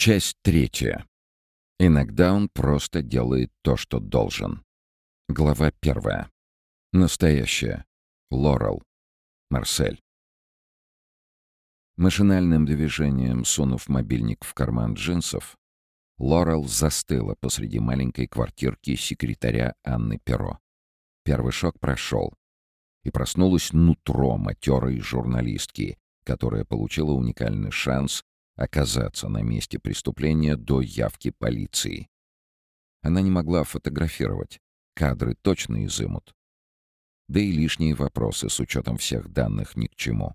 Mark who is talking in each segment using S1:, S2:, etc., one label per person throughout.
S1: Часть третья. Иногда он просто делает то, что должен. Глава первая. Настоящая. Лорел. Марсель. Машинальным движением, сунув мобильник в карман джинсов, Лорел застыла посреди маленькой квартирки секретаря Анны Перо. Первый шок прошел, и проснулась нутро матерой журналистки, которая получила уникальный шанс оказаться на месте преступления до явки полиции. Она не могла фотографировать, кадры точно изымут. Да и лишние вопросы с учетом всех данных ни к чему.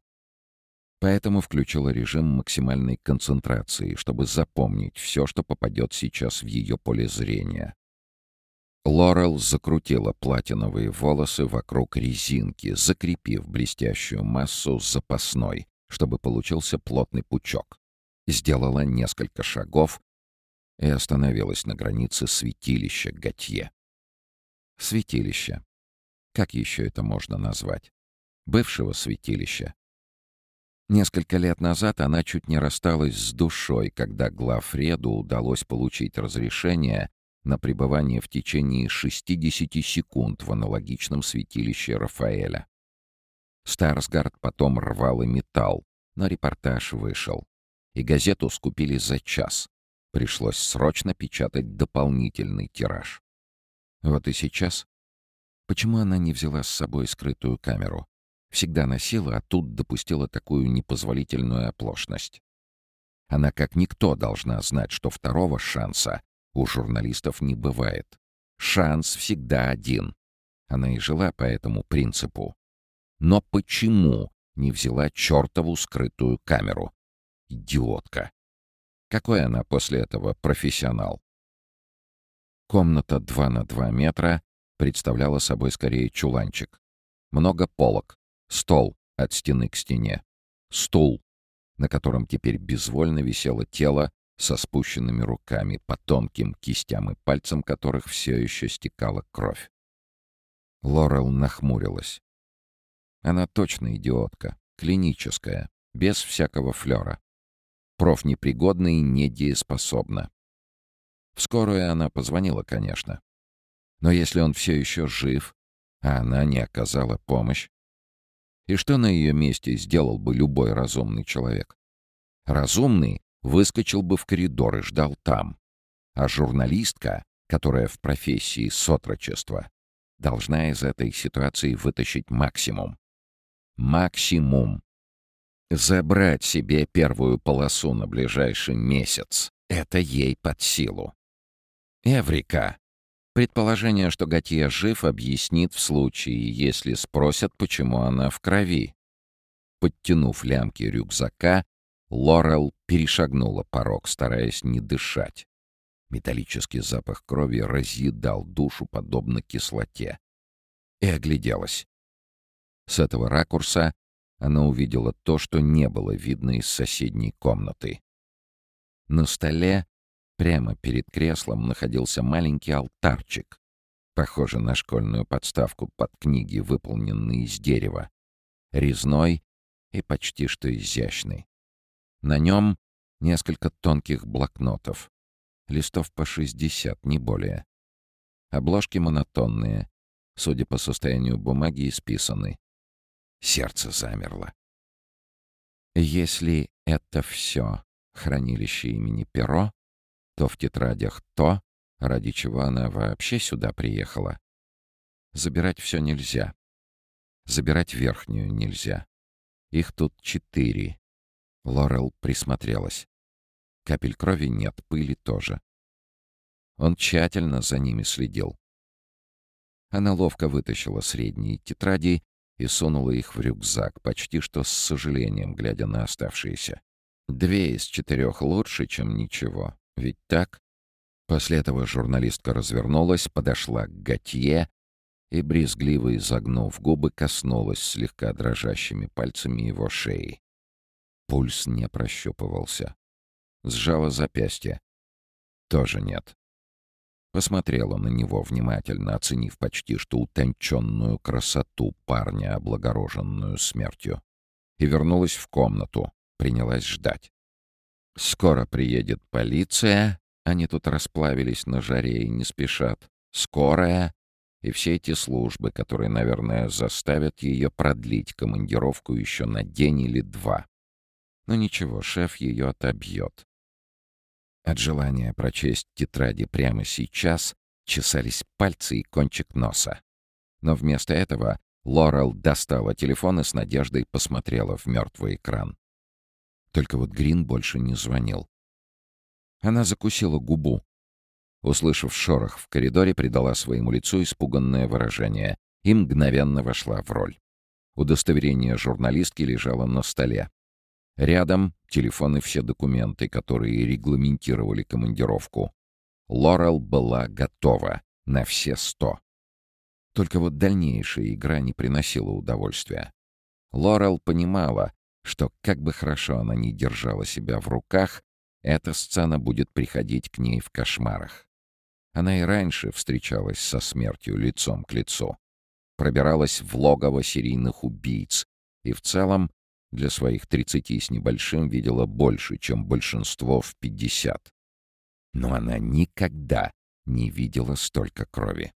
S1: Поэтому включила режим максимальной концентрации, чтобы запомнить все, что попадет сейчас в ее поле зрения. Лорел закрутила платиновые волосы вокруг резинки, закрепив блестящую массу запасной, чтобы получился плотный пучок сделала несколько шагов и остановилась на границе святилища Готье. Святилище. Как еще это можно назвать? Бывшего святилища. Несколько лет назад она чуть не рассталась с душой, когда Глафреду удалось получить разрешение на пребывание в течение 60 секунд в аналогичном святилище Рафаэля. Старсгард потом рвал и металл, но репортаж вышел и газету скупили за час. Пришлось срочно печатать дополнительный тираж. Вот и сейчас. Почему она не взяла с собой скрытую камеру? Всегда носила, а тут допустила такую непозволительную оплошность. Она как никто должна знать, что второго шанса у журналистов не бывает. Шанс всегда один. Она и жила по этому принципу. Но почему не взяла чертову скрытую камеру? Идиотка. Какой она после этого профессионал? Комната 2 на 2 метра представляла собой скорее чуланчик. Много полок, стол от стены к стене, стул, на котором теперь безвольно висело тело со спущенными руками, по тонким кистям и пальцам которых все еще стекала кровь. Лорел нахмурилась. Она точно идиотка, клиническая, без всякого флера профнепригодна и недееспособна. В скорую она позвонила, конечно. Но если он все еще жив, а она не оказала помощь, и что на ее месте сделал бы любой разумный человек? Разумный выскочил бы в коридор и ждал там. А журналистка, которая в профессии сотрудничества, должна из этой ситуации вытащить максимум. Максимум. Забрать себе первую полосу на ближайший месяц — это ей под силу. Эврика. Предположение, что Готье жив, объяснит в случае, если спросят, почему она в крови. Подтянув лямки рюкзака, Лорел перешагнула порог, стараясь не дышать. Металлический запах крови разъедал душу, подобно кислоте. И огляделась. С этого ракурса она увидела то, что не было видно из соседней комнаты. На столе, прямо перед креслом, находился маленький алтарчик, похожий на школьную подставку под книги, выполненные из дерева, резной и почти что изящный. На нем несколько тонких блокнотов, листов по 60, не более. Обложки монотонные, судя по состоянию бумаги, исписаны. Сердце замерло. Если это все хранилище имени Перо, то в тетрадях то, ради чего она вообще сюда приехала. Забирать все нельзя. Забирать верхнюю нельзя. Их тут четыре. Лорел присмотрелась. Капель крови нет, пыли тоже. Он тщательно за ними следил. Она ловко вытащила средние тетради и сунула их в рюкзак, почти что с сожалением, глядя на оставшиеся. Две из четырех лучше, чем ничего. Ведь так? После этого журналистка развернулась, подошла к Готье и, брезгливо изогнув губы, коснулась слегка дрожащими пальцами его шеи. Пульс не прощупывался. Сжала запястье. Тоже нет. Посмотрела на него внимательно, оценив почти что утонченную красоту парня, облагороженную смертью. И вернулась в комнату, принялась ждать. Скоро приедет полиция, они тут расплавились на жаре и не спешат. Скорая и все эти службы, которые, наверное, заставят ее продлить командировку еще на день или два. Но ничего, шеф ее отобьет. От желания прочесть тетради прямо сейчас чесались пальцы и кончик носа. Но вместо этого Лорел достала телефон и с надеждой посмотрела в мертвый экран. Только вот Грин больше не звонил. Она закусила губу. Услышав шорох в коридоре, придала своему лицу испуганное выражение и мгновенно вошла в роль. Удостоверение журналистки лежало на столе. Рядом телефон и все документы, которые регламентировали командировку. Лорел была готова на все сто. Только вот дальнейшая игра не приносила удовольствия. Лорел понимала, что как бы хорошо она ни держала себя в руках, эта сцена будет приходить к ней в кошмарах. Она и раньше встречалась со смертью лицом к лицу. Пробиралась в логово серийных убийц и в целом для своих тридцати с небольшим видела больше, чем большинство в пятьдесят. Но она никогда не видела столько крови.